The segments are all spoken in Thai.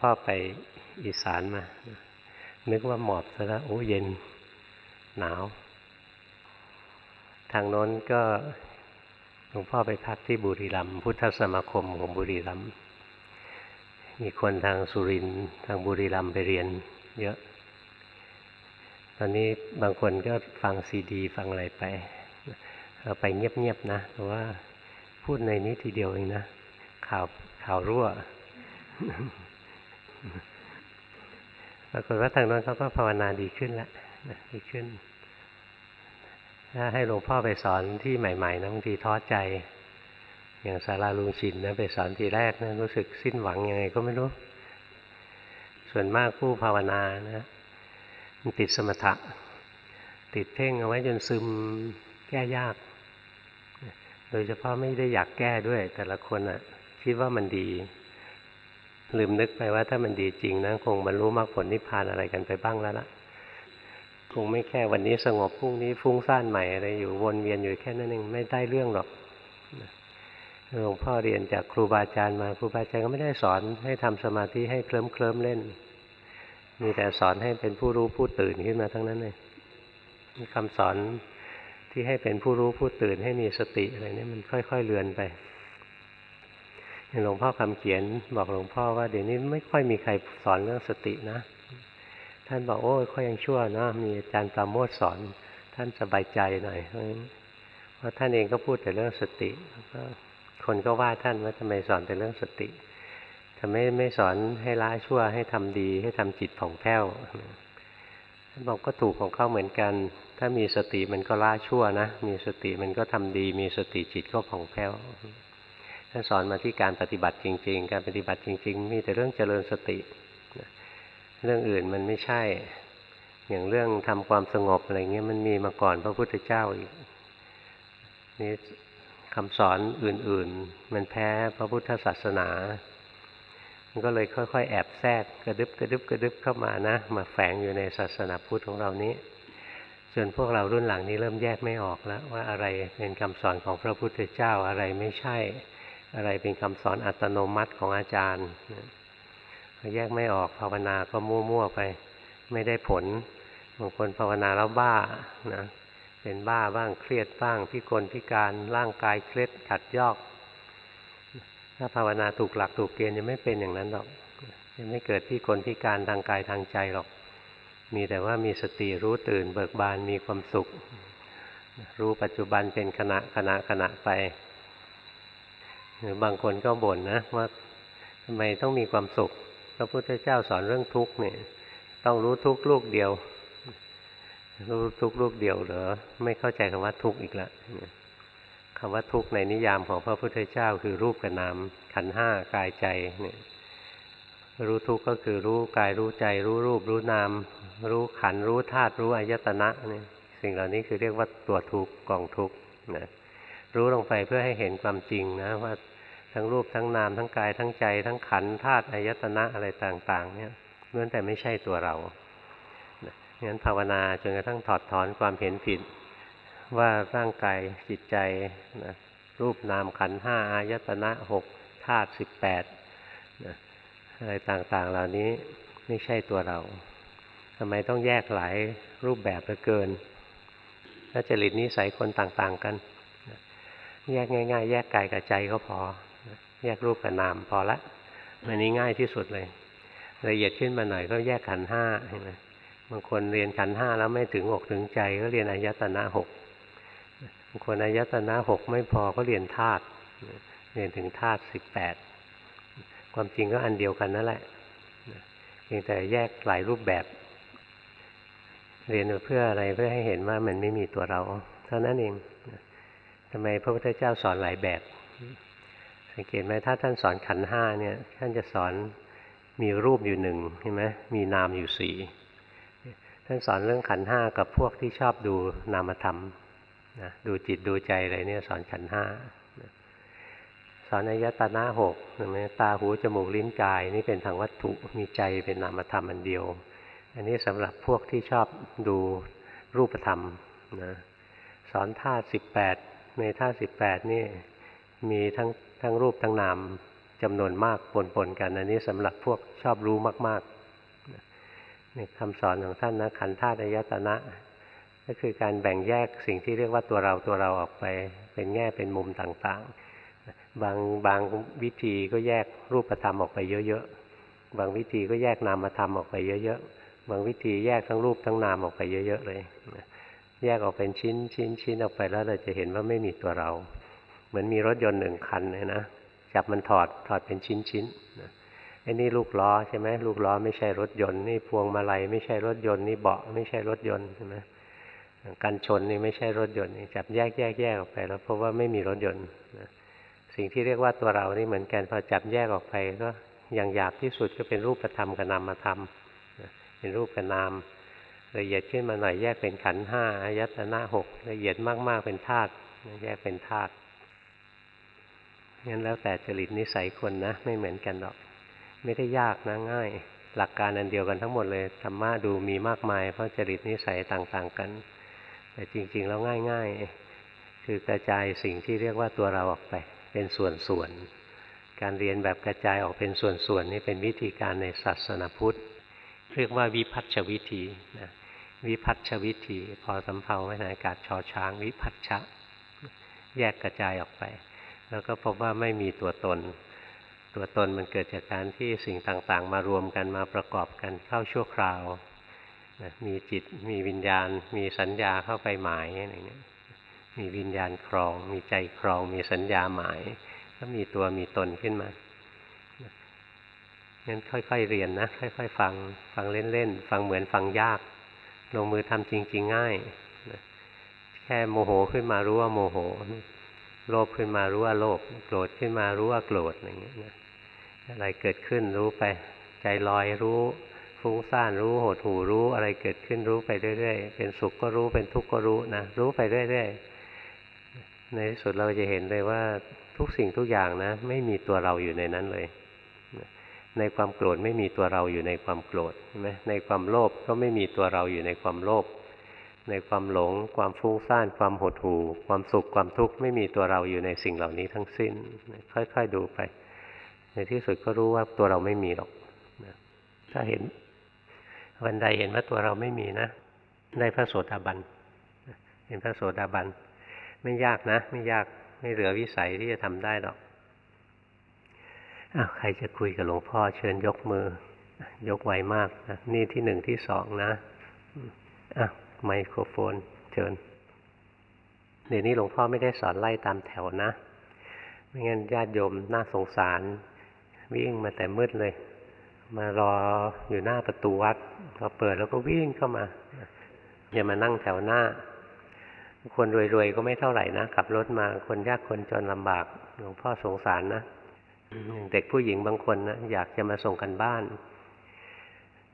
พ่อไปอีสานมา นึกว่าหมอบซะแล้วโอ้เย็นหนาว ทางโน้นก็หลวงพ่อไปพักที่บุรีรัมย์พุทธสมาคมของบุรีรัมย์มีคนทางสุรินทางบุรีรัมย์ไปเรียน เยอะ ตอนนี้บางคนก็ฟังซีดี ฟังอะไรไปเราไปเงียบๆนะเพราะว่าพูดในนี้ทีเดียวเองนะ ข่าวข่าวรั่ว ปรากฏว่าทางนั้นเขาก็ภาวนาดีขึ้นแล้วดีขึ้น ถ้าให้หลวงพ่อไปสอนที่ใหม่ๆนะบางทีท้อใจ อย่างสาราลุงชินนะไปสอนทีแรกนะรู้สึกสิ้นหวังยังไงก็ไม่รู้ ส่วนมากผู้ภาวนานะมันติดสมถะ ติดเพ่งเอาไว้จนซึมแก้ยาก โดยเฉพาะไม่ได้อยากแก้ด้วย แต่ละคนอะ คิดว่ามันดี ลืมนึกไปว่าถ้ามันดีจริงนะคงบรรลุมรรคผลนิพพานอะไรกันไปบ้างแล้วล่ะคงไม่แค่วันนี้สงบพรุ่งนี้ฟุ้งซ่านใหม่อะไรอยู่วนเวียนอยู่แค่นั้นเองไม่ได้เรื่องหรอกหลวงพ่อเรียนจากครูบาอาจารย์มาครูบาอาจารย์ก็ไม่ได้สอนให้ทำสมาธิให้เคลิ้มเคลิ้มเล่น มีแต่สอนให้เป็นผู้รู้ผู้ตื่นขึ้นมาทั้งนั้นเลยคำสอนที่ให้เป็นผู้รู้ผู้ตื่นให้มีสติอะไรนี่มันค่อย ๆเลือนไป หลวงพ่อคำเขียนบอกหลวงพ่อว่าเดี๋ยวนี้ไม่ค่อยมีใครสอนเรื่องสตินะ ท่านบอกโอ้ยค่อยยังชั่วนะมีอาจารย์ปราโมทสอน ท่านสบายใจหน่อยเพราะท่านเองก็พูดแต่เรื่องสติก็คนก็ว่าท่านว่าทำไมสอนแต่เรื่องสติทำไมไม่สอนให้ละชั่วให้ทำดี ให้ทำจิตผ่องแผ้วท่านบอกก็ถูกของเขาเหมือนกัน ถ้ามีสติมันก็ละชั่วนะ มีสติมันก็ทำดี มีสติจิตก็ผ่องแผ้ว ท่านสอนมาที่การปฏิบัติจริง ๆ การปฏิบัติจริง ๆ มีแต่เรื่องเจริญสติ เรื่องอื่นมันไม่ใช่ อย่างเรื่องทำความสงบอะไรเงี้ยมันมีมาก่อนพระพุทธเจ้าอีกนี่คำสอนอื่นๆ มันแพ้พระพุทธศาสนา มันก็เลยค่อย ๆ แอบแทรกกระดึบกระดึบกระดึบเข้ามานะ มาแฝงอยู่ในศาสนาพุทธของเรานี้จนพวกเรารุ่นหลังนี้เริ่มแยกไม่ออกแล้ว ว่าอะไรเป็นคำสอนของพระพุทธเจ้าอะไรไม่ใช่ อะไรเป็นคำสอนอัตโนมัติของอาจารย์แยกไม่ออกภาวนาก็มั่วๆไป ไม่ได้ผลบางคนภาวนาแล้วบ้านะเป็นบ้าบ้างเครียดบ้างพิกลพิการร่างกายเคล็ดขัดยอก ถ้าภาวนาถูกหลักถูกเกณฑ์จะไม่เป็นอย่างนั้นหรอกจะไม่เกิดพิกลพิการทางกายทางใจหรอก มีแต่ว่ามีสติรู้ตื่นเบิกบานมีความสุข รู้ปัจจุบันเป็นขณะขณะขณะไป บางคนก็บ่นนะว่าทำไมต้องมีความสุข พระพุทธเจ้าสอนเรื่องทุกข์เนี่ย ต้องรู้ทุกข์ลูกเดียว รู้ทุกข์ลูกเดียวเหรอไม่เข้าใจคำว่าทุกข์อีกล้วคำว่าทุกข์ในนิยามของพระพุทธเจ้าคือรูปกับนามขันห้ากายใจเนี่ย รู้ทุกข์ก็คือรู้กายรู้ใจ รู้รูปรู้นาม รู้ขันรู้ธาตุรู้อายตนะเนี่ยสิ่งเหล่านี้คือเรียกว่าตัวทุกข์กองทุกข์นะรู้ลงไปเพื่อให้เห็นความจริงนะว่า ทั้งรูปทั้งนามทั้งกายทั้งใจ ทั้งขันธาตุอายตนะอะไรต่าง ๆ เนี่ยล้วนแต่ไม่ใช่ตัวเรางั้นภาวนาจนกระทั่งถอดถอนความเห็นผิด ว่าร่างกายจิตใจนะรูปนามขันห้าอายตนะหกธาตุสิบแปดอะไรต่างๆ เหล่านี้ไม่ใช่ตัวเราทำไมต้องแยกหลายรูปแบบเหลือเกินถ้าจริตนิสัยคนต่างๆกัน แยกง่าย ๆ แยกกายกับใจก็พอ แยกรูปกับนามพอละอันนี้ง่ายที่สุดเลยละเอียดขึ้นมาหน่อยก็แยกขันห้าเห็นไหมบางคนเรียนขันห้าแล้วไม่ถึงอกถึงใจก็เรียนอายตนะหกบางคนอายตนะหกไม่พอก็เรียนธาตุเรียนถึงธาตุสิบแปดความจริงก็อันเดียวกันนั่นแหละเพียงแต่แยกหลายรูปแบบ เรียนเพื่ออะไรเพื่อให้เห็นว่ามันไม่มีตัวเราเท่านั้นเองทำไมพระพุทธเจ้าสอนหลายแบบ สังเกตไหมถ้าท่านสอนขันห้าเนี่ยท่านจะสอนมีรูปอยู่หนึ่งใช่ไหมมีนามอยู่สี่ท่านสอนเรื่องขันห้ากับพวกที่ชอบดูนามธรรมนะดูจิตดูใจอะไรเนี่ยสอนขันห้าสอนอายตนะหกใช่ไหมตาหูจมูกลิ้นกายนี่เป็นทางวัตถุมีใจเป็นนามธรรมอันเดียว อันนี้สำหรับพวกที่ชอบดูรูปธรรมนะสอนธาตุสิบแปดในธาตุสิบแปดนี่ มีทั้งทั้งรูปทั้งนามจำนวนมากปนๆกัน อันนี้สำหรับพวกชอบรู้มากๆนี่คำสอนของท่านนะขันธ์ธาตุอายตนะ ก็คือการแบ่งแยกสิ่งที่เรียกว่าตัวเราตัวเราออกไป เป็นแง่เป็นมุมต่างๆ บางบางวิธีก็แยกรูปธรรมออกไปเยอะๆ บางวิธีก็แยกนามธรรมออกไปเยอะๆ บางวิธีแยกทั้งรูปทั้งนามออกไปเยอะๆเลย แยกออกเป็นชิ้นชิ้นชิ้นออกไปแล้วเราจะเห็นว่าไม่มีตัวเรา เหมือนมีรถยนต์หนึ่งคันเลยนะจับมันถอดถอดเป็นชิ้นชิ้นไอ้นี่ลูกล้อใช่ไหมลูกล้อไม่ใช่รถยนต์นี่พวงมาลัยไม่ใช่รถยนต์นี่เบาะไม่ใช่รถยนต์ใช่ไหมกันชนนี่ไม่ใช่รถยนต์นี่จับแยกแยกแยกออกไป แล้วเพราะว่าไม่มีรถยนต์สิ่งที่เรียกว่าตัวเรานี่เหมือนกันพอจับแยกออกไปก็อย่างหยาบที่สุดก็เป็นรูปธรรมกับนามธรรมเป็นรูปกับนามละเอียดขึ้นมาหน่อยแยกเป็นขันห้าอายตนะหกละเอียดมากๆเป็นธาตุแยกเป็นธาตุ งั้นแล้วแต่จริตนิสัยคนนะ ไม่เหมือนกันหรอก ไม่ได้ยากนะง่าย หลักการอันเดียวกันทั้งหมดเลยธรรมะดูมีมากมาย เพราะจริตนิสัยต่างๆกัน แต่จริง ๆ แล้วง่าย ๆ คือกระจายสิ่งที่เรียกว่าตัวเราออกไป เป็นส่วนๆการเรียนแบบกระจายออกเป็นส่วนๆนี่เป็นวิธีการในศาสนาพุทธเรียกว่าวิพัฒชวิธีนะวิพัฒชวิธี พอสำเพาไว้ในอากาศชอช้าง วิพัฒชะ แยกกระจายออกไป แล้วก็พบว่าไม่มีตัวตน ตัวตนมันเกิดจากการที่สิ่งต่างๆ มารวมกันมาประกอบกันเข้าชั่วคราวนะมีจิตมีวิญญาณ มีสัญญาเข้าไปหมายอะไรเงี้ยมีวิญญาณครอง มีใจครอง มีสัญญาหมาย ก็มีตัวมีตนขึ้นมางั้นค่อยๆเรียนนะ ค่อย ๆ ฟังฟังเล่นๆ ฟังเหมือนฟังยาก ลงมือทำจริง ๆ ง่าย แค่โมโหขึ้นมารู้ว่าโมโห โลภขึ้นมารู้ว่าโลภโกรธขึ้นมารู้ว่าโกรธอย่างเงี้ยนะอะไรเกิดขึ้นรู้ไป ใจลอยรู้ฟุ้งซ่านรู้หดหูรู้อะไรเกิดขึ้นรู้ไปเรื่อยๆ เป็นสุขก็รู้เป็นทุกข์ก็รู้นะรู้ไปเรื่อยๆ ในที่สุดเราจะเห็นเลยว่าทุกสิ่งทุกอย่างนะ ไม่มีตัวเราอยู่ในนั้นเลย ในความโกรธไม่มีตัวเราอยู่ในความโกรธใช่ไหมในความโลภก็ไม่มีตัวเราอยู่ในความโลภ ในความหลง ความฟุ้งซ่าน ความหดหู่ ความสุขความทุกข์ไม่มีตัวเราอยู่ในสิ่งเหล่านี้ทั้งสิ้น ค่อยๆดูไป ในที่สุดก็รู้ว่าตัวเราไม่มีหรอกถ้าเห็นวันใดเห็นว่าตัวเราไม่มีนะได้พระโสดาบันเห็นพระโสดาบันไม่ยากนะ ไม่ยากไม่เหลือวิสัยที่จะทำได้หรอกอ้าวใครจะคุยกับหลวงพ่อเชิญยกมือ ยกไวมากนะนี่ที่หนึ่งที่สองนะอะ ไมโครโฟน เชิญ เดี๋ยวนี้หลวงพ่อไม่ได้สอนไล่ตามแถวนะ ไม่งั้นญาติโยมน่าสงสาร วิ่งมาแต่มืดเลย มารออยู่หน้าประตูวัดพอเปิดแล้วก็วิ่งเข้ามา อย่ามานั่งแถวหน้า คนรวยๆก็ไม่เท่าไหร่นะขับรถมาคนยากคนจนลำบาก หลวงพ่อสงสารนะเด็กผู้หญิงบางคนนะอยากจะมาส่งกันบ้าน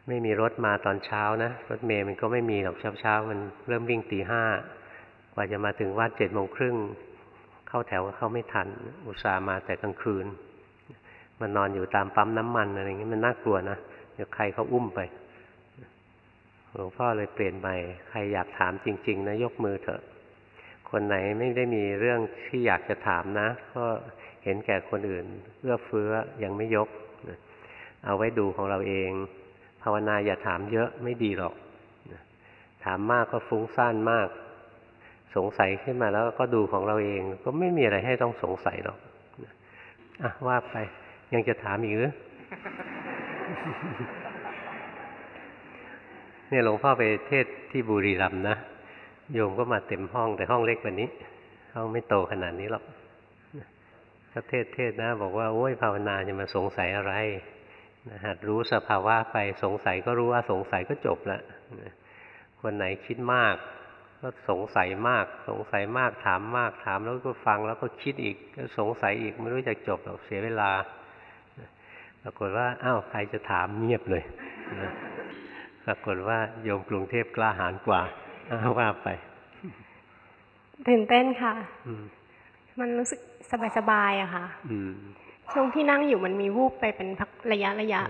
ไม่มีรถมาตอนเช้านะ รถเมย์มันก็ไม่มีหรอกเช้าเช้ามันเริ่มวิ่งตีห้ากว่าจะมาถึงวัดเจ็ดโมงครึ่งเข้าแถวก็เข้าไม่ทัน อุตส่าห์มาแต่กลางคืน มันนอนอยู่ตามปั๊มน้ำมันอะไรอย่างนี้มันน่ากลัวนะเดี๋ยวใครเขาอุ้มไปหลวงพ่อเลยเปลี่ยนใหม่ใครอยากถามจริง ๆ นะยกมือเถอะ คนไหนไม่ได้มีเรื่องที่อยากจะถามนะ ก็เห็นแก่คนอื่นเอื้อเฟื้อยังไม่ยก เอาไว้ดูของเราเอง ภาวนาอย่าถามเยอะไม่ดีหรอก ถามมากก็ฟุ้งซ่านมาก สงสัยขึ้นมาแล้วก็ดูของเราเอง ก็ไม่มีอะไรให้ต้องสงสัยหรอกอะว่าไปยังจะถามอีกหรือเนี่ยหลวงพ่อไปเทศที่บุรีรัมย์นะโยมก็มาเต็มห้องแต่ห้องเล็กกว่านี้ห้องไม่โตขนาดนี้หรอกก็เทศเทศนะ บอกว่าโอ้ยภาวนาจะมาสงสัยอะไร หัดรู้สภาวะไปสงสัยก็รู้ว่าสงสัยก็จบละคนไหนคิดมาก ก็สงสัยมาก สงสัยมากถามมากถามแล้วก็ฟังแล้วก็คิดอีกก็สงสัยอีกไม่รู้จะจบหรอกเสียเวลาปรากฏว่าอ้าวใครจะถามเงียบเลยปรากฏว่าโยมกรุงเทพกล้าหาญกว่าว่าไปตื่นเต้นค่ะ มันรู้สึกสบายๆอะค่ะ ช่วงที่นั่งอยู่มันมีวูบไปเป็นพักระยะระยะ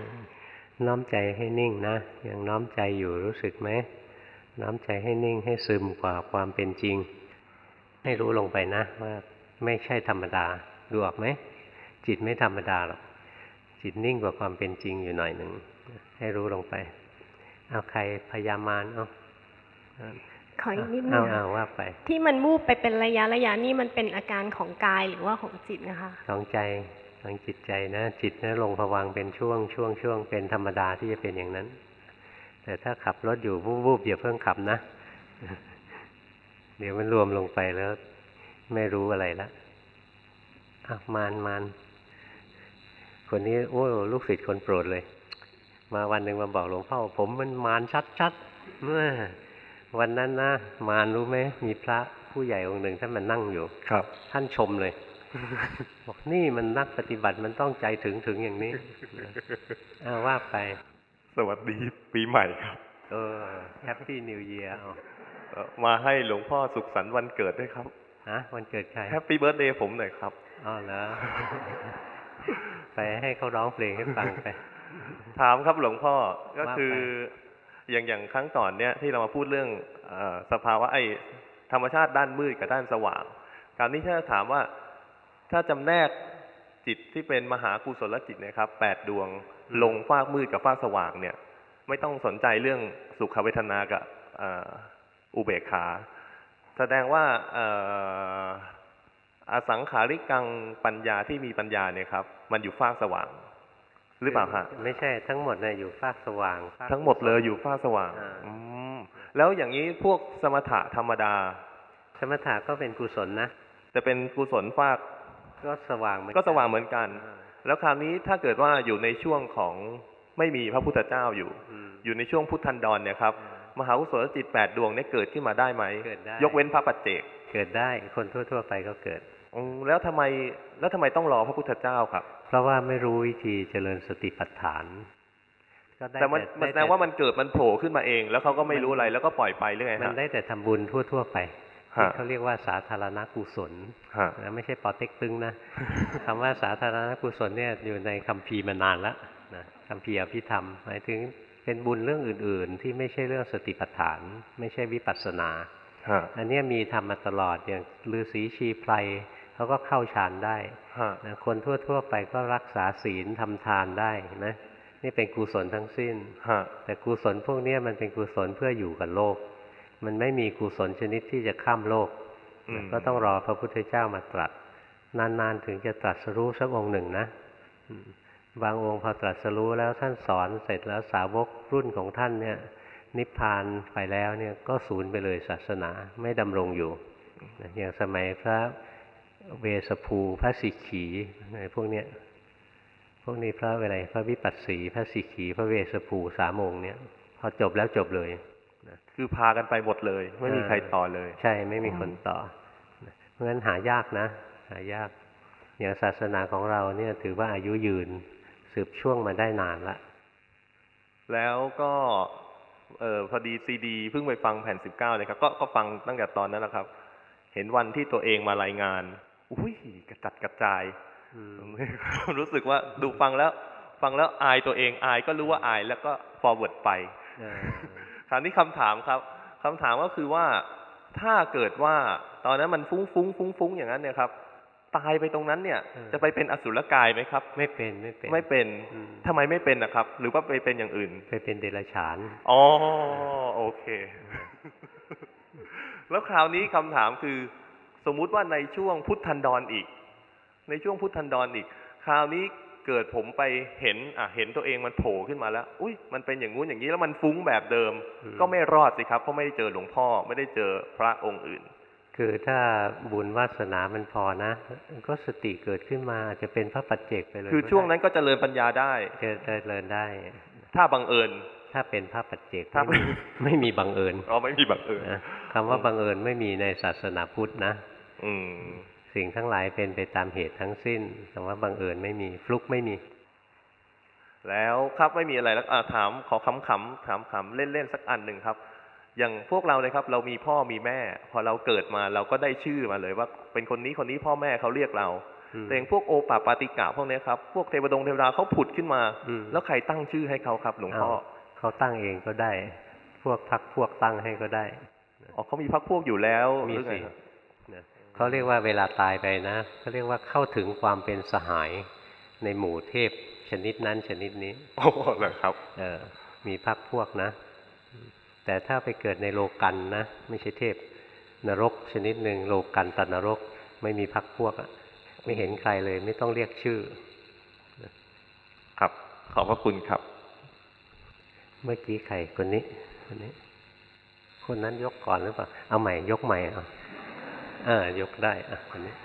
น้อมใจให้นิ่งนะยังน้อมใจอยู่รู้สึกไหมน้อมใจให้นิ่งให้ซึมกว่าความเป็นจริง ให้รู้ลงไปนะว่าไม่ใช่ธรรมดาดูออกไหมจิตไม่ธรรมดาหรอกจิตนิ่งกว่าความเป็นจริงอยู่หน่อยหนึ่งให้รู้ลงไป เอาใครพยามานเอาขออีกนิดนึเอางเอาค่ะว่าไป ที่มันวูบไปเป็นระยะระยะนี่มันเป็นอาการของกายหรือว่าของจิตนะคะ ของใจ ของจิตใจนะ จิตนะลงผวังค์เป็นช่วงช่วงช่วงเป็นธรรมดาที่จะเป็นอย่างนั้น แต่ถ้าขับรถอยู่วูบๆอย่าเพิ่งขับนะ เดี๋ยวมันรวมลงไปแล้ว ไม่รู้อะไรละอะมานมานคนนี้โอ้ลูกศิษย์คนโปรดเลย มาวันหนึ่งมาบอกหลวงพ่อผมมันมารชัดๆเมื่อวันนั้นนะมารรู้ไหมมีพระผู้ใหญ่องค์หนึ่งท่านมานั่งอยู่ ครับ ท่านชมเลย บอกนี่มันนักปฏิบัติมันต้องใจถึงถึงอย่างนี้เอาว่าไป สวัสดีปีใหม่ครับ เออ Happy New Year เอาเอ่อมาให้หลวงพ่อสุขสันต์วันเกิดด้วยครับฮะวันเกิดใคร Happy Birthday ผมหน่อยครับอ๋อเหรอไปให้เขาร้องเพลงให้ฟังไป ถามครับหลวงพ่อก็ว่าไปคืออย่างอย่างครั้งก่อนเนี่ยที่เรามาพูดเรื่องเออสภาวะไอธรรมชาติด้านมืดกับด้านสว่างการนี้ถ้าถามว่า ถ้าจำแนกจิตที่เป็นมหากุศลจิตเนะครับแปดดวงลงฟากมืดกับฟากสว่างเนี่ย ไม่ต้องสนใจเรื่องสุขเวทนากับเอ่ออุเบกขา แสดงว่าเอ่ออสังขาริกังปัญญาที่มีปัญญาเนี่ยครับ มันอยู่ฟากสว่าง หรือเปล่าฮะไม่ใช่ทั้งหมดเนี่ยอยู่ฟากสว่างฟากทั้งหมดเลยอยู่ฟ้าสว่างอ่าอืมแล้วอย่างนี้พวกสมถะธรรมดา สมถะก็เป็นกุศลนะจะเป็นกุศลฟาก ก็สว่างเหมือนก็สว่างเหมือนกันอ่าแล้วคราวนี้ถ้าเกิดว่าอยู่ในช่วงของไม่มีพระพุทธเจ้าอยู่อืมอยู่ในช่วงพุทธันดรเนี่ยครับมหากุศลจิตแปดดวงเนี่ยเกิดขึ้นมาได้ไหมเกิดได้ยกเว้นพระปัจเจก เกิดได้คนทั่ว ๆ ไปก็เกิดอืมแล้วทำไมแล้วทำไมต้องรอพระพุทธเจ้าครับ เพราะว่าไม่รู้วิธีเจริญสติปัฏฐานก็ได้แต่มันได้มันแสดงว่ามันเกิดมันโผล่ขึ้นมาเอง แล้วเขาก็ไม่รู้อะไรแล้วก็ปล่อยไปหรือไงมันฮะได้แต่ทำบุญทั่ว ๆ ไปฮะที่ เขาเรียกว่าสาธารณกุศลฮะนะไม่ใช่ปอเต็กตึงนะคำว่าสาธารณกุศลเนี่ยอยู่ในคัมภีร์มานานแล้วนะคัมภีร์อภิธรรมหมายถึงเป็นบุญเรื่องอื่น ๆ ที่ไม่ใช่เรื่องสติปัฏฐาน ไม่ใช่วิปัสสนาฮะอันเนี้ยมีทำมาตลอดอย่างฤาษีชีไพรเขาก็เข้าฌานได้ฮะนะคนทั่ว ๆ ไปก็รักษาศีลทำทานได้นะนี่เป็นกุศลทั้งสิ้นฮะแต่กุศลพวกเนี้ยมันเป็นกุศลเพื่ออยู่กับโลก มันไม่มีกุศลชนิดที่จะข้ามโลกอืมก็ต้องรอพระพุทธเจ้ามาตรัส นานๆถึงจะตรัสรู้สักองค์หนึ่งนะอืมบางองค์พอตรัสรู้แล้วท่านสอนเสร็จแล้วสาวกรุ่นของท่านเนี่ย นิพพานไปแล้วเนี่ยก็สูญไปเลยศาสนาไม่ดำรงอยู่นะอย่างสมัยพระเวสสภูพระสิกขีอะไรพวกเนี้ยพวกนี้พระอะไรพระวิปัสสี พระสิกขี พระเวสสภูสามองค์เนี่ยพอจบแล้วจบเลย คือพากันไปหมดเลย ไม่มีใครต่อเลย ใช่ไม่มีคนต่อนะเพราะฉะนั้นหายากนะ หายาก อย่างศาสนาของเราเนี่ยถือว่าอายุยืนสืบช่วงมาได้นานละแล้วก็เออพอดีซีดีเพิ่งไปฟังแผ่นสิบเก้าเลยครับก็ก็ฟังตั้งแต่ตอนนั้นนะครับ เห็นวันที่ตัวเองมารายงาน อุ้ยกระจัดกระจายอืมรู้สึกว่าดูฟังแล้ว ฟังแล้วอายตัวเองอายก็รู้ว่าอายแล้วก็ forward ไปเออ คราวนี้คำถามครับคำถามก็คือว่าถ้าเกิดว่าตอนนั้นมันฟุ้งฟุ้งฟุ้งฟุ้งอย่างนั้นเนี่ยครับ ตายไปตรงนั้นเนี่ย จะไปเป็นอสุรกายไหมครับ ไม่เป็นไม่เป็นไม่เป็นอืมทำไมไม่เป็นนะครับ หรือว่าไปเป็นอย่างอื่น ไปเป็นเดรัจฉานอ๋อโอเค แล้วคราวนี้คำถามคือ สมมุติว่าในช่วงพุทธันดรอีก ในช่วงพุทธันดรอีก คราวนี้ เกิดผมไปเห็นอะเห็นตัวเองมันโผล่ขึ้นมาแล้ว อุ้ยมันเป็นอย่างงู้นอย่างนี้แล้วมันฟุ้งแบบเดิมอืมก็ไม่รอดสิครับเพราะไม่ได้เจอหลวงพ่อไม่ได้เจอพระองค์อื่น คือถ้าบุญวาสนามันพอนะ ก็สติเกิดขึ้นมาอาจจะเป็นพระปัจเจกไปเลย คือช่วงนั้นก็เจริญปัญญาได้เจริญเจริญได้ ถ้าบังเอิญถ้าเป็นพระปัจเจกถ้าไม่มีไม่มีบังเอิญอ๋อไม่มีบังเอิญนะคำว่าบังเอิญไม่มีในศาสนาพุทธนะ อืม สิ่งทั้งหลายเป็นไปตามเหตุทั้งสิ้นคำว่าบังเอิญไม่มีฟลุกไม่มี แล้วครับไม่มีอะไรแล้วอะถามขอขำๆถามขำเล่นๆสักอันหนึ่งครับ อย่างพวกเราเลยครับ เรามีพ่อมีแม่ พอเราเกิดมาเราก็ได้ชื่อมาเลยว่าเป็นคนนี้คนนี้พ่อแม่เขาเรียกเราอืมแต่อย่างพวกโอปาปาติกะพวกเนี้ยครับพวกเทวดงเทวดาเขาผุดขึ้นมาอืมแล้วใครตั้งชื่อให้เขาครับ หลวงพ่ออ้าวเขาตั้งเองก็ได้ พวกพักพวกตั้งให้ก็ได้อ๋อเขามีพักพวกอยู่แล้วมีหรือไงสิครับนะ เขาเรียกว่าเวลาตายไปนะเขาเรียกว่าเข้าถึงความเป็นสหายในหมู่เทพชนิดนั้นชนิดนี้โอ้เหรอครับ เออ มีพักพวกนะ แต่ถ้าไปเกิดในโลกันนะ ไม่ใช่เทพ นรกชนิดหนึ่งโลกันตันนรก ไม่มีพักพวกอะไม่เห็นใครเลย ไม่ต้องเรียกชื่อ ครับ ขอบพระคุณครับ เมื่อกี้ใครคนนี้คนนี้ คนนั้นยกก่อนหรือเปล่า เอาใหม่ยกใหม่เอาเออยกได้อะคนนี้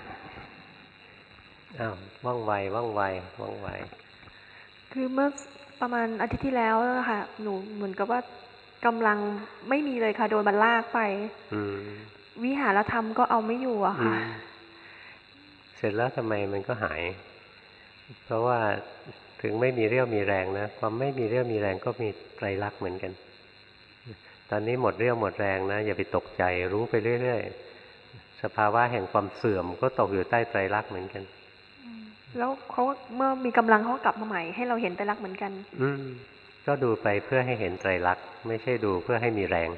อ้าวว่องไวว่องไวว่องไว คือเมื่อประมาณอาทิตย์ที่แล้วนะคะหนูเหมือนกับว่ากำลังไม่มีเลยค่ะ โดนมันลากไป อืมวิหารธรรมก็เอาไม่อยู่อะอืค่ะมเสร็จแล้วทำไมมันก็หาย เพราะว่าถึงไม่มีเรี่ยวมีแรงนะความไม่มีเรี่ยวมีแรงก็มีไตรลักษณ์เหมือนกัน ตอนนี้หมดเรี่ยวหมดแรงนะอย่าไปตกใจรู้ไปเรื่อยๆ สภาวะแห่งความเสื่อมก็ตกอยู่ใต้ไตรลักษณ์เหมือนกัน แล้วเขาเมื่อมีกำลังเขาก็กลับมาใหม่ ให้เราเห็นไตรลักษณ์เหมือนกัน อืมก็ดูไปเพื่อให้เห็นไตรลักษณ์ไม่ใช่ดูเพื่อให้มีแรง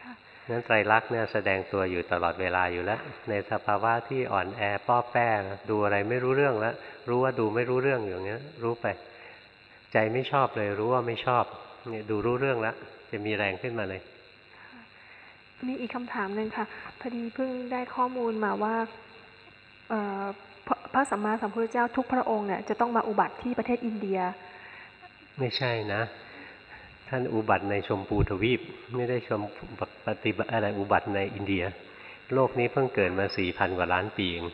ค่ะนั้นไตรลักษณ์เนี่ยแสดงตัวอยู่ตลอดเวลาอยู่แล้ว ในสภาวะที่อ่อนแอป้อแป้ดูอะไรไม่รู้เรื่องแล้ว รู้ว่าดูไม่รู้เรื่องอย่างเงี้ย รู้ไป ใจไม่ชอบเลยรู้ว่าไม่ชอบเนี่ยดูรู้เรื่องแล้วจะมีแรงขึ้นมาเลย มีอีกคำถามหนึ่งค่ะ พอดีเพิ่งได้ข้อมูลมาว่าพระพระสัมมาสัมพุทธเจ้าทุกพระองค์เนี่ยจะต้องมาอุบัติที่ประเทศอินเดีย ไม่ใช่นะ ท่านอุบัติในชมพูทวีป ไม่ได้ชมปฏิบัติอะไรอุบัติในอินเดีย โลกนี้เพิ่งเกิดมาสี่พันกว่าล้านปีเอง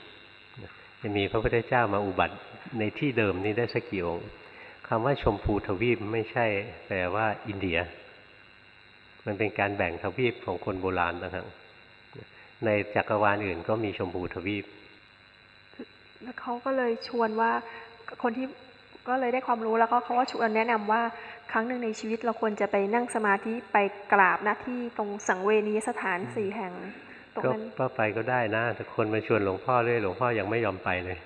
จะมีพระพุทธเจ้ามาอุบัติในที่เดิมนี้ได้สักกี่องค์คำว่าชมพูทวีปไม่ใช่แปลว่าอินเดีย มันเป็นการแบ่งทวีปของคนโบราณต่างหากในจักรวาลอื่นก็มีชมพูทวีป แล้วเขาก็เลยชวนว่าคนที่ก็เลยได้ความรู้แล้วก็เขาก็ชวนแนะนำว่าครั้งหนึ่งในชีวิตเราควรจะไปนั่งสมาธิไปกราบหน้าที่ตรงสังเวนียสถานสี่แห่งตรงก็นั้นก็ไปก็ได้นะแต่คนมาชวนหลวงพ่อเรื่อยหลวงพ่อยังไม่ยอมไปเลย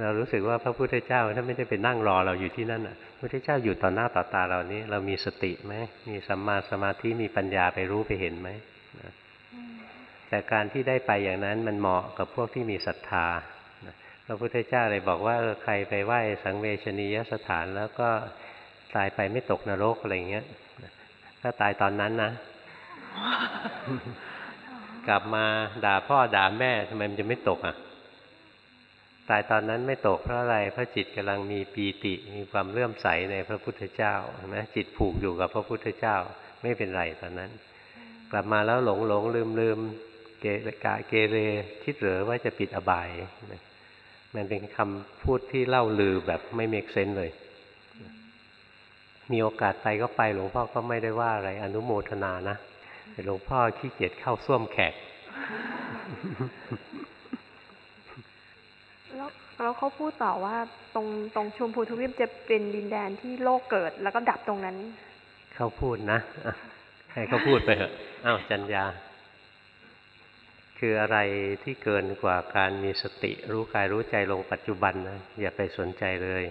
เรารู้สึกว่าพระพุทธเจ้าท่านไม่ได้ไปนั่งรอเราอยู่ที่นั่นอะพระพุทธเจ้าอยู่ต่อหน้าต่อตาเรานี้ เรามีสติไหมมีสัมมาสมาธิมีปัญญาไปรู้ไปเห็นไหมนะแต่การที่ได้ไปอย่างนั้นมันเหมาะกับพวกที่มีศรัทธานะพระพุทธเจ้าเลยบอกว่าเออใครไปไหว้สังเวชนียสถานแล้วก็ตายไปไม่ตกนรกอะไรอย่างเงี้ยถ้าตายตอนนั้นนะ กลับมาด่าพ่อด่าแม่ทำไมมันจะไม่ตกอะ ตายตอนนั้นไม่ตกเพราะอะไรเพราะจิตกำลังมีปีติมีความเลื่อมใสในพระพุทธเจ้าเห็นไหมจิตผูกอยู่กับพระพุทธเจ้าไม่เป็นไรตอนนั้น กลับมาแล้วหลงหลงลืมลืมเกกะเกเรคิดเหรือว่าจะปิดอบายมันเป็นคำพูดที่เล่าลือแบบไม่เมกเซนเลย มีโอกาสไปก็ไปหลวงพ่อก็ไม่ได้ว่าอะไรอนุโมทนานะแต่หลวงพ่อขี้เกียจเข้าส้วมแขก แล้วแล้วเขาพูดต่อว่าตรงตรงชมพูทวีปจะเป็นดินแดนที่โลกเกิด แล้วก็ดับตรงนั้น เขาพูดนะอะให้เขาพูดไปเถอะอ้าวจัญญา คืออะไรที่เกินกว่าการมีสติรู้กายรู้ใจลงปัจจุบันนะอย่าไปสนใจเลย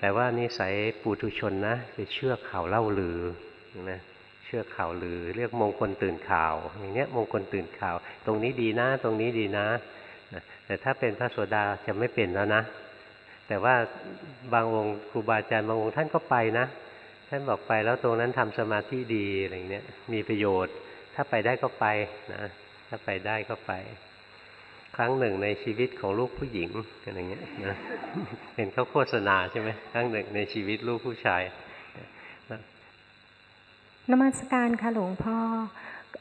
แต่ว่านิสัยปุถุชนนะจะเชื่อข่าวเล่าลือนะเชื่อข่าวลือเรียกมงคลตื่นข่าว อย่างเนี้ยมงคลตื่นข่าว ตรงนี้ดีนะ ตรงนี้ดีนะนะ แต่ถ้าเป็นพระโสดาจะไม่เป็นแล้วนะ แต่ว่าบางองค์ครูบาอาจารย์บางองค์ท่านก็ไปนะ ท่านบอกไปแล้วตรงนั้นทำสมาธิดีอะไรเนี้ยมีประโยชน์ ถ้าไปได้ก็ไปนะถ้าไปได้ก็ไป ครั้งหนึ่งในชีวิตของลูกผู้หญิงอะไรเงี้ยนะเห็นเขาโฆษณาใช่ไหมครั้งหนึ่งในชีวิตลูกผู้ชายนมัสการค่ะหลวงพ่อ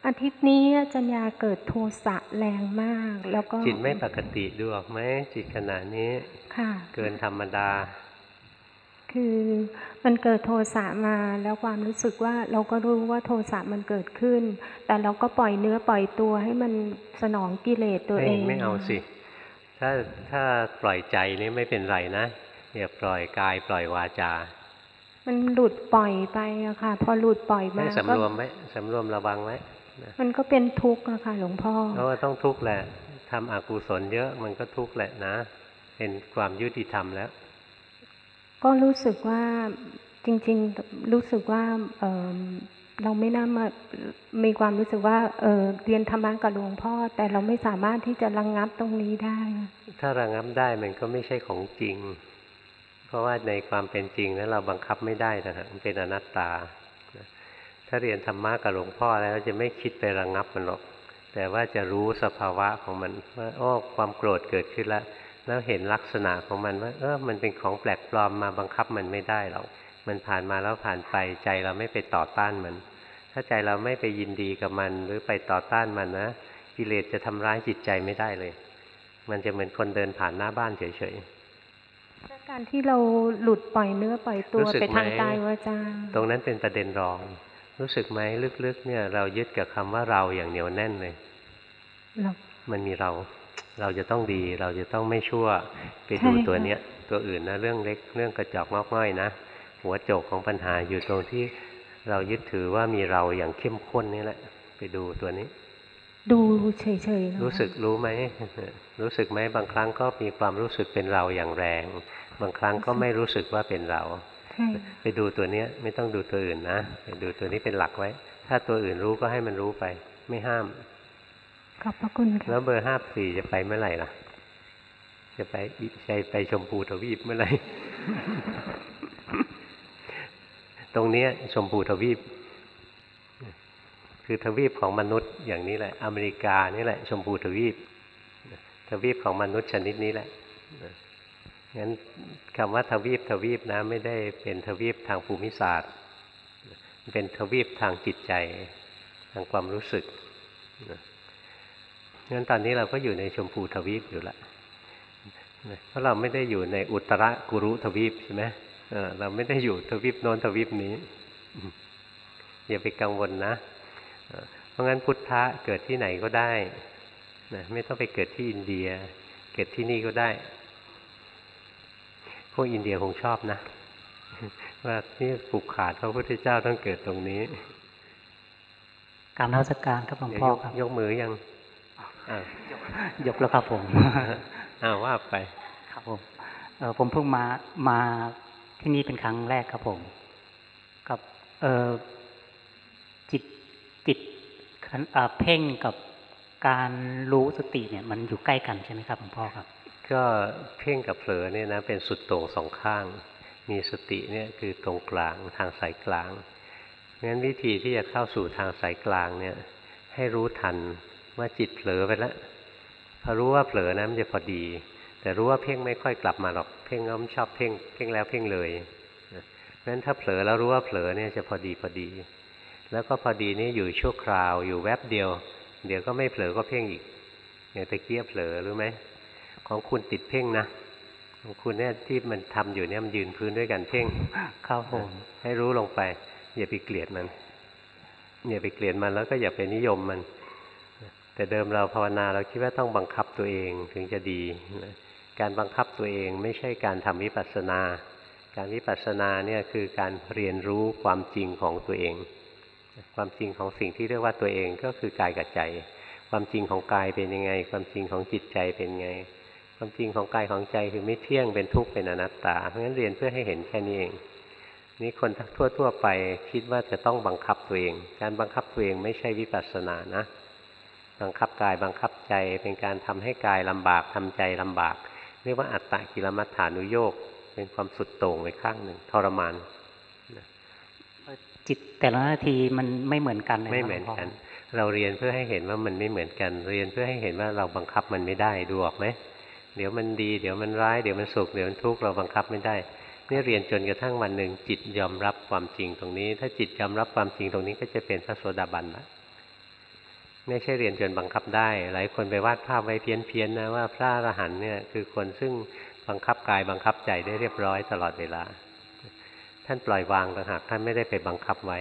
อาทิตย์นี้อาจัญญาเกิดโทสะแรงมาก แล้วก็จิตไม่ปกติดูออกไหมจิตขณะนี้ค่ะ เกินธรรมดา คือมันเกิดโทสะมาแล้วความรู้สึกว่าเราก็รู้ว่าโทสะมันเกิดขึ้น แต่เราก็ปล่อยเนื้อปล่อยตัวให้มันสนองกิเลสตัวไม่เองไม่เอาสิ ถ้าถ้าปล่อยใจนี่ไม่เป็นไรนะอย่าปล่อยกายปล่อยวาจา มันหลุดปล่อยไปอะค่ะ พอหลุดปล่อยมาให้ก็สำรวมไว้สำรวมระวังไว้มันก็เป็นทุกข์อะค่ะ หลวงพ่อเพราะว่าต้องทุกข์แหละทำอกุศลเยอะมันก็ทุกข์แหละนะ เป็นความยุติธรรมแล้ว ก็รู้สึกว่าจริง ๆ รู้สึกว่าเอิ่มเราไม่น่ามามีความรู้สึกว่าเออเรียนธรรมะกับหลวงพ่อ แต่เราไม่สามารถที่จะระงงับตรงนี้ได้ ถ้าระงับได้มันก็ไม่ใช่ของจริง เพราะว่าในความเป็นจริงนั้นเราบังคับไม่ได้นะฮะมันเป็นอนัตตา ถ้าเรียนธรรมะกับหลวงพ่อแล้วจะไม่คิดไประงับมันหรอก แต่ว่าจะรู้สภาวะของมันว่าอ้อความโกรธเกิดขึ้นแล้ว แล้วเห็นลักษณะของมันว่า เออมันเป็นของแปลกปลอมมาบังคับมันไม่ได้หรอก มันผ่านมาแล้วผ่านไปใจเราไม่ไปต่อต้านมัน ถ้าใจเราไม่ไปยินดีกับมันหรือไปต่อต้านมันนะกิเลสจะทำร้ายจิตใจไม่ได้เลย มันจะเหมือนคนเดินผ่านหน้าบ้านเฉย การที่เราหลุดปล่อยเนื้อปล่อยตัวรู้สึกไปทางไหมกายวาจาๆตรงนั้นเป็นประเด็นรอง รู้สึกไหมลึกๆ เนี่ย เรายึดกับคำว่าเราอย่างเหนียวแน่นเลยเรามันมีเราเราจะต้องดีเราจะต้องไม่ชั่วไปดูใช่ค่ะตัวเนี้ย ตัวอื่นนะเรื่องเล็กเรื่องกระจอกงอกง่อยนะหัวโจกของปัญหาอยู่ตรงที่เรายึดถือว่ามีเราอย่างเข้มข้นนี่แหละ ไปดูตัวนี้ ดูเฉยๆนะคะรู้สึกรู้ไหมรู้สึกไหมบางครั้งก็มีความรู้สึกเป็นเราอย่างแรง บางครั้งก็ไม่รู้สึกว่าเป็นเราใช่ไปดูตัวเนี้ยไม่ต้องดูตัวอื่นนะไปดูตัวนี้เป็นหลักไว้ ถ้าตัวอื่นรู้ก็ให้มันรู้ไป ไม่ห้าม ขอบพระคุณค่ะแล้วเบอร์ห้าสี่จะไปเมื่อไหร่ล่ะ จะไปใจไปชมพูทวีปเมื่อไหร่ตรงเนี้ยชมพูทวีป คือทวีปของมนุษย์อย่างนี้แหละ อเมริกานี่แหละ ชมพูทวีป ทวีปของมนุษย์ชนิดนี้แหละ งั้นคำว่าทวีปทวีปนะไม่ได้เป็นทวีปทางภูมิศาสตร์ เป็นทวีปทางจิตใจ ทางความรู้สึกงั้นตอนนี้เราก็อยู่ในชมพูทวีปอยู่ละเพราะเราไม่ได้อยู่ในอุตรกุรุทวีปใช่ไหมเราไม่ได้อยู่ทวีปโน้นทวีปนี้ อย่าไปกังวลนะ เพราะงั้นพุทธะเกิดที่ไหนก็ได้นะไม่ต้องไปเกิดที่อินเดีย เกิดที่นี่ก็ได้ วกอินเดียคงชอบนะ ว่านี่ผูกขาดพระพุทธเจ้าต้องเกิดตรงนี้ การนมัสการครับหลวงเดี๋ยวพ่อยกครับ ยกมือยังอ้าวยกแล้วครับผมอ้าวว่าไป ครับผมเออผมเพิ่งมามาที่นี่เป็นครั้งแรกครับผมกับเออจิตจิตขันอ่าเพ่งกับการรู้สติเนี่ย มันอยู่ใกล้กันใช่ไหมครับหลวงพ่อครับ ก็เพ่งกับเผลอเนี่ยนะเป็นสุดโต่งสองข้าง มีสติเนี่ยคือตรงกลางทางสายกลางงั้นวิธีที่จะเข้าสู่ทางสายกลางเนี่ยให้รู้ทันว่าจิตเผลอไปแล้วพอรู้ว่าเผลอนะมันจะพอดี แต่รู้ว่าเพ่งไม่ค่อยกลับมาหรอกเพ่งก็ไม่ชอบเพ่งเพ่งแล้วเพ่งเลยนะเพราะฉะนั้นถ้าเผลอแล้วรู้ว่าเผลอเนี่ยจะพอดีพอดี แล้วก็พอดีนี่อยู่ชั่วคราวอยู่แวบเดียว เดี๋ยวก็ไม่เผลอก็เพ่งอีกอย่างตะเกียบเผลอรู้ไหม ของคุณติดเพ่งนะของคุณเนี่ยที่มันทำอยู่เนี่ยมันยืนพื้นด้วยกันเพ่งครับผมให้รู้ลงไป อย่าไปเกลียดมัน อย่าไปเกลียดมันแล้วก็อย่าไปนิยมมัน แต่เดิมเราภาวนาเราคิดว่าต้องบังคับตัวเองถึงจะดีนะการบังคับตัวเองไม่ใช่การทำวิปัสสนา การวิปัสสนาเนี่ยคือการเรียนรู้ความจริงของตัวเอง ความจริงของสิ่งที่เรียกว่าตัวเองก็คือกายกับใจความจริงของกายเป็นยังไง ความจริงของจิตใจเป็นไง ความจริงของกายของใจคือไม่เที่ยงเป็นทุกข์เป็นอนัตตา เพราะฉะนั้นเรียนเพื่อให้เห็นแค่นี้เอง นี่คนทั่ว ๆ ไปคิดว่าจะต้องบังคับตัวเอง การบังคับตัวเองไม่ใช่วิปัสสนานะ บังคับกายบังคับใจเป็นการทำให้กายลำบากทำใจลำบาก เรียกว่าอัตตะกิลมัฏฐานุโยกเป็นความสุดโต่งไปข้างหนึ่งทรมานจิตแต่ละนาทีมันไม่เหมือนกันเลยไม่เหมือนกัน เราเรียนเพื่อให้เห็นว่ามันไม่เหมือนกัน เรียนเพื่อให้เห็นว่าเราบังคับมันไม่ได้ดูออกไหม เดี๋ยวมันดีเดี๋ยวมันร้ายเดี๋ยวมันสุขเดี๋ยวมันทุกข์เราบังคับไม่ได้นี่เรียนจนกระทั่งวันหนึ่งจิตยอมรับความจริงตรงนี้ ถ้าจิตยอมรับความจริงตรงนี้ก็จะเป็นพระโสดาบันละไม่ใช่เรียนจนบังคับได้ หลายคนไปวาดภาพไว้เพี้ยนๆนะว่าพระอรหันต์เนี่ยคือคนซึ่งบังคับกายบังคับใจได้เรียบร้อยตลอดเวลา ท่านปล่อยวางต่างหากท่านไม่ได้ไปบังคับไว้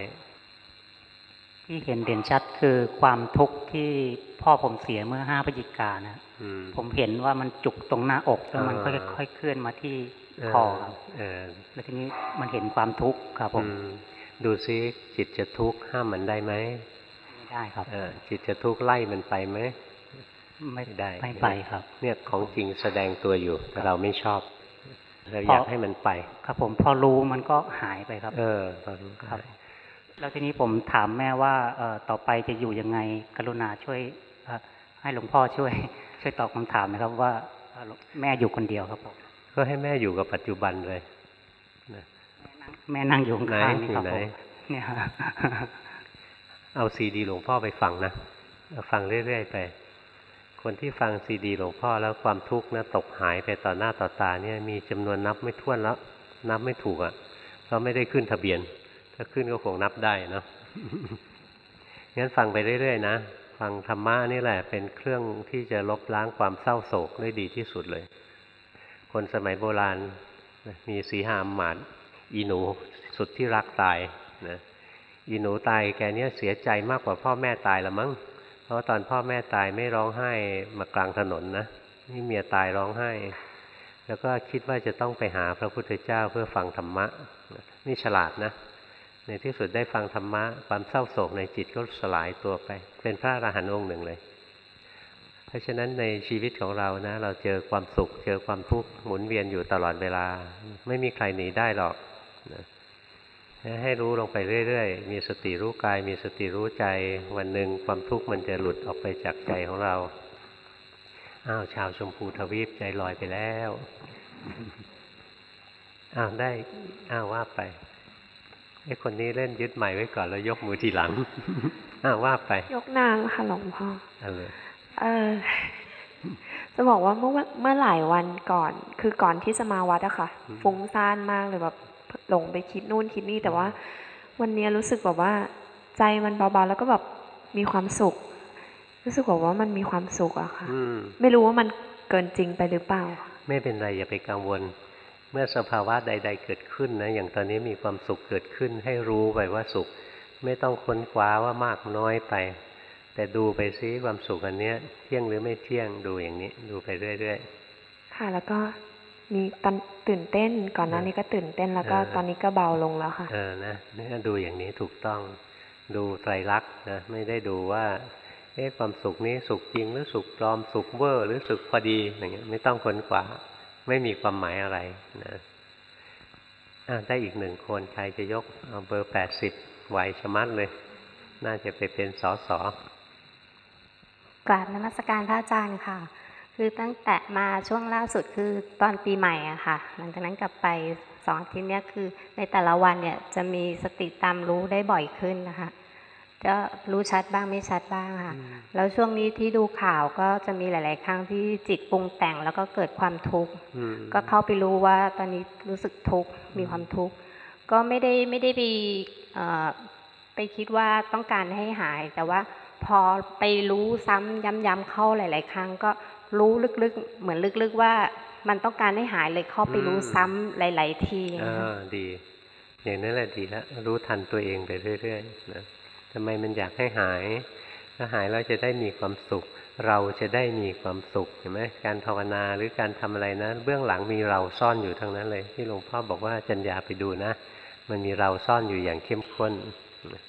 ที่เห็นเด่นชัดคือความทุกข์ที่พ่อผมเสียเมื่อห้าพฤศจิกายนนะอืมผมเห็นว่ามันจุกตรงหน้าอกแล้วมันเอค่ออยๆเคลื่อนมาที่เออคอครับเออแล้วทีนี้มันเห็นความทุกข์ครับผมอืมดูซิจิตจะทุกข์ห้ามมันได้ไหมไม่ได้ครับเออจิตจะทุกข์ไล่มันไปไหมไม่ไม่ได้ไม่ไปครับ เนี่ยของจริงแสดงตัวอยู่ แต่เราไม่ชอบเราพออยากให้มันไป ครับผมพอรู้มันก็หายไปครับ เออตอนรู้ครับได้ แล้วทีนี้ผมถามแม่ว่าเอ่อต่อไปจะอยู่ยังไง กรุณาช่วยเอ่อให้หลวงพ่อช่วย ช่วยตอบคำถามนะครับว่าเอ่อแม่อยู่คนเดียวครับผมก็ให้แม่อยู่กับปัจจุบันเลยนะแม่นั่งอยู่ข้างๆไหนนี่ครับอยู่ไหนผมเนี่ยเอาซีดีหลวงพ่อไปฟังนะเอาฟังเรื่อยๆไป คนที่ฟังซีดีหลวงพ่อแล้วความทุกข์นะตกหายไปต่อหน้าต่อตาเนี่ยมีจำนวนนับไม่ถ้วนแล้ว นับไม่ถูกอะ่ะเพราะไม่ได้ขึ้นทะเบียน ถ้าขึ้นก็คงนับได้เนาะงั้นฟังไปเรื่อยๆนะ ฟังธรรมะนี่แหละเป็นเครื่องที่จะลบล้างความเศร้าโศกได้ดีที่สุดเลย คนสมัยโบราณมีสีหามหมานอีหนูสุดที่รักตายนะอีหนูตายแกเนี้ยเสียใจมากกว่าพ่อแม่ตายละมั้ง เพราะว่าตอนพ่อแม่ตายไม่ร้องไห้มากลางถนนนะนี่เมียตายร้องไห้ แล้วก็คิดว่าจะต้องไปหาพระพุทธเจ้าเพื่อฟังธรรมะ นี่ฉลาดนะ ในที่สุดได้ฟังธรรมะ ความเศร้าโศกในจิตก็สลายตัวไป เป็นพระอรหันต์องค์หนึ่งเลย เพราะฉะนั้นในชีวิตของเรานะ เราเจอความสุข เจอความทุกข์หมุนเวียนอยู่ตลอดเวลา ไม่มีใครหนีได้หรอกนะให้รู้ลงไปเรื่อยๆ มีสติรู้กาย มีสติรู้ใจ วันหนึ่งความทุกข์มันจะหลุดออกไปจากใจของเรา อ้าวชาวชมพูทวีปใจลอยไปแล้ว อ้าวได้ อ้าวว่าไป ไอ้คนนี้เล่นยึดใหม่ไว้ก่อนแล้วยกมือทีหลังอ้าวว่าไป ยกนางค่ะหลวงพ่อเอาเลยเออจะบอกว่าเมื่อเมื่อหลายวันก่อน คือก่อนที่จะมาวัดอะค่ะ ฟุ้งซ่านมากเลยแบบหลงไปคิดนู่นคิดนี่แต่ว่า วันนี้รู้สึกแบบว่า ใจมันเบาๆแล้วก็แบบมีความสุข รู้สึกแบบว่ามันมีความสุขอะค่ะอืมไม่รู้ว่ามันเกินจริงไปหรือเปล่า ไม่เป็นไรอย่าไปกังวลเมื่อสภาวะใด ๆ เกิดขึ้นนะอย่างตอนนี้มีความสุขเกิดขึ้น ให้รู้ไปว่าสุข ไม่ต้องค้นคว้าว่ามากน้อยไป แต่ดูไปซิความสุขอันเนี้ย เที่ยงหรือไม่เที่ยงดูอย่างนี้ ดูไปเรื่อยค่ะแล้วก็มีตอนตื่นเต้นก่อนหน้านี้ก็ตื่นเต้นแล้วก็เออตอนนี้ก็เบาลงแล้วค่ะๆเออนะนี่ดูอย่างนี้ถูกต้องดูไตรลักษณ์นะไม่ได้ดูว่าเอ๊ะความสุขนี้สุขจริงหรือสุขปลอมสุขเวอร์หรือสุขพอดีอย่างเงี้ยไม่ต้องค้นคว้า ไม่มีความหมายอะไรนะได้อีกหนึ่งคนใครจะยกเอาเบอร์แปดสิบไหวชะมัดเลย น่าจะไปเป็นสอสอกราบนมัสการพระอาจารย์ค่ะ คือตั้งแต่มาช่วงล่าสุดคือตอนปีใหม่อะค่ะ หลังจากนั้นกลับไปสองอาทิตย์เนี้ยคือในแต่ละวันเนี่ยจะมีสติตามรู้ได้บ่อยขึ้นนะคะ จะรู้ชัดบ้างไม่ชัดบ้างค่ะ แล้วช่วงนี้ที่ดูข่าวก็จะมีหลาย ๆ ครั้งที่จิตปรุงแต่งแล้วก็เกิดความทุกข์อืมก็เข้าไปรู้ว่าตอนนี้รู้สึกทุกข์มีความทุกข์ก็ไม่ได้ไม่ได้ไปเอ่อไปคิดว่าต้องการให้หาย แต่ว่าพอไปรู้ซ้ำย้ำๆเข้าหลาย ๆ ครั้ง ก็รู้ลึกๆ เหมือนลึกๆว่ามันต้องการให้หายเลยเข้าไปรู้ซ้ำหลาย ๆ ทีเออดี อย่างนั้นแหละดีแล้วรู้ทันตัวเองไปเรื่อยๆนะ ทำไมมันอยากให้หาย ถ้าหายแล้วจะได้มีความสุข เราจะได้มีความสุขเห็นไหมการภาวนาหรือการทำอะไรนะเบื้องหลังมีเราซ่อนอยู่ทั้งนั้นเลย ที่หลวงพ่อบอกว่าจัญญาไปดูนะ มันมีเราซ่อนอยู่อย่างเข้มข้น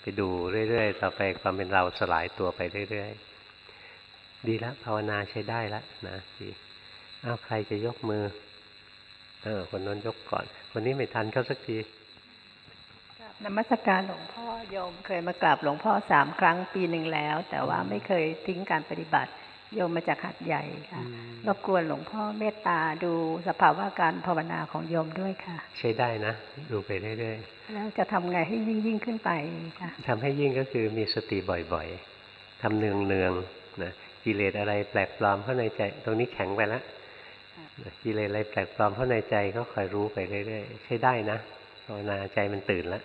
ไปดูเรื่อยๆต่อไปความเป็นเราสลายตัวไปเรื่อยๆ ดีล้วภาวนาใช้ได้แล้วนะดีอ้าวใครจะยกมือเออคนนั้นยกก่อน คนนี้ไม่ทันเขาสักที นมัสการหลวงพ่อโยมเคยมากราบหลวงพ่อสามครั้งปีหนึ่งแล้ว แต่ว่าไม่เคยทิ้งการปฏิบัติ โยมมาจากหัดใหญ่ค่ะรบกวนหลวงพ่อเมตตาดูสภาวะการภาวนาของโยมด้วยค่ะ ใช้ได้นะ ดูไปเรื่อยแล้วจะทำไงให้ยิ่งยิ่งขึ้นไปค่ะๆทำให้ยิ่งก็คือมีสติบ่อยๆทำเนืองๆนะกิเลสอะไรแปลกปลอมเข้าในใจ ตรงนี้แข็งไปแล้วนะกิเลสอะไรแปลกปลอมเข้าในใจก็คอยรู้ไปเรื่อยๆใช้ได้นะภาวนาใจมันตื่นแล้ว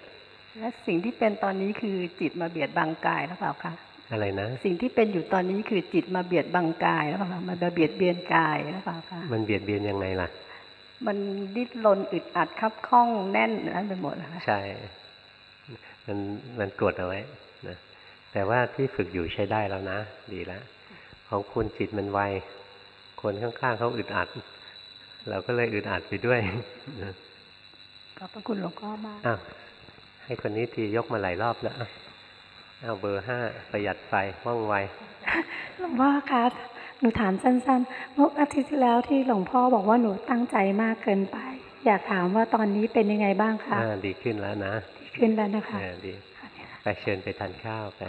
และสิ่งที่เป็นตอนนี้คือจิตมาเบียดบังกายหรือเปล่าคะอะไรนะ สิ่งที่เป็นอยู่ตอนนี้คือจิตมาเบียดบังกายหรือเปล่าคะมันมาเบียดเบียนกายหรือเปล่าคะมันเบียดเบียนยังไงล่ะ มันดิ้นรนอึดอัดคับข้องแน่นนั้นไปหมดเลยค่ะใช่ มันมันกดเอาไว้นะแต่ว่าที่ฝึกอยู่ใช้ได้แล้วนะ ดีแล้วของคุณจิตมันไวคนข้างๆเขาอึดอัด เราก็เลยอึดอัดไปด้วยนะขอบพระคุณหลวงพ่อมากอ้าว ให้คนนี้ทียกมาหลายรอบแล้วอะเอาเบอร์ห้าประหยัดไฟว่องไวหลวงพ่อคะหนูถามสั้นๆเมื่ออาทิตย์ที่แล้วที่หลวงพ่อบอกว่าหนูตั้งใจมากเกินไป อยากถามว่าตอนนี้เป็นยังไงบ้างคะอ่าดีขึ้นแล้วนะ ดีขึ้นแล้วนะคะเออดีค่ะไปเชิญไปทานข้าวไป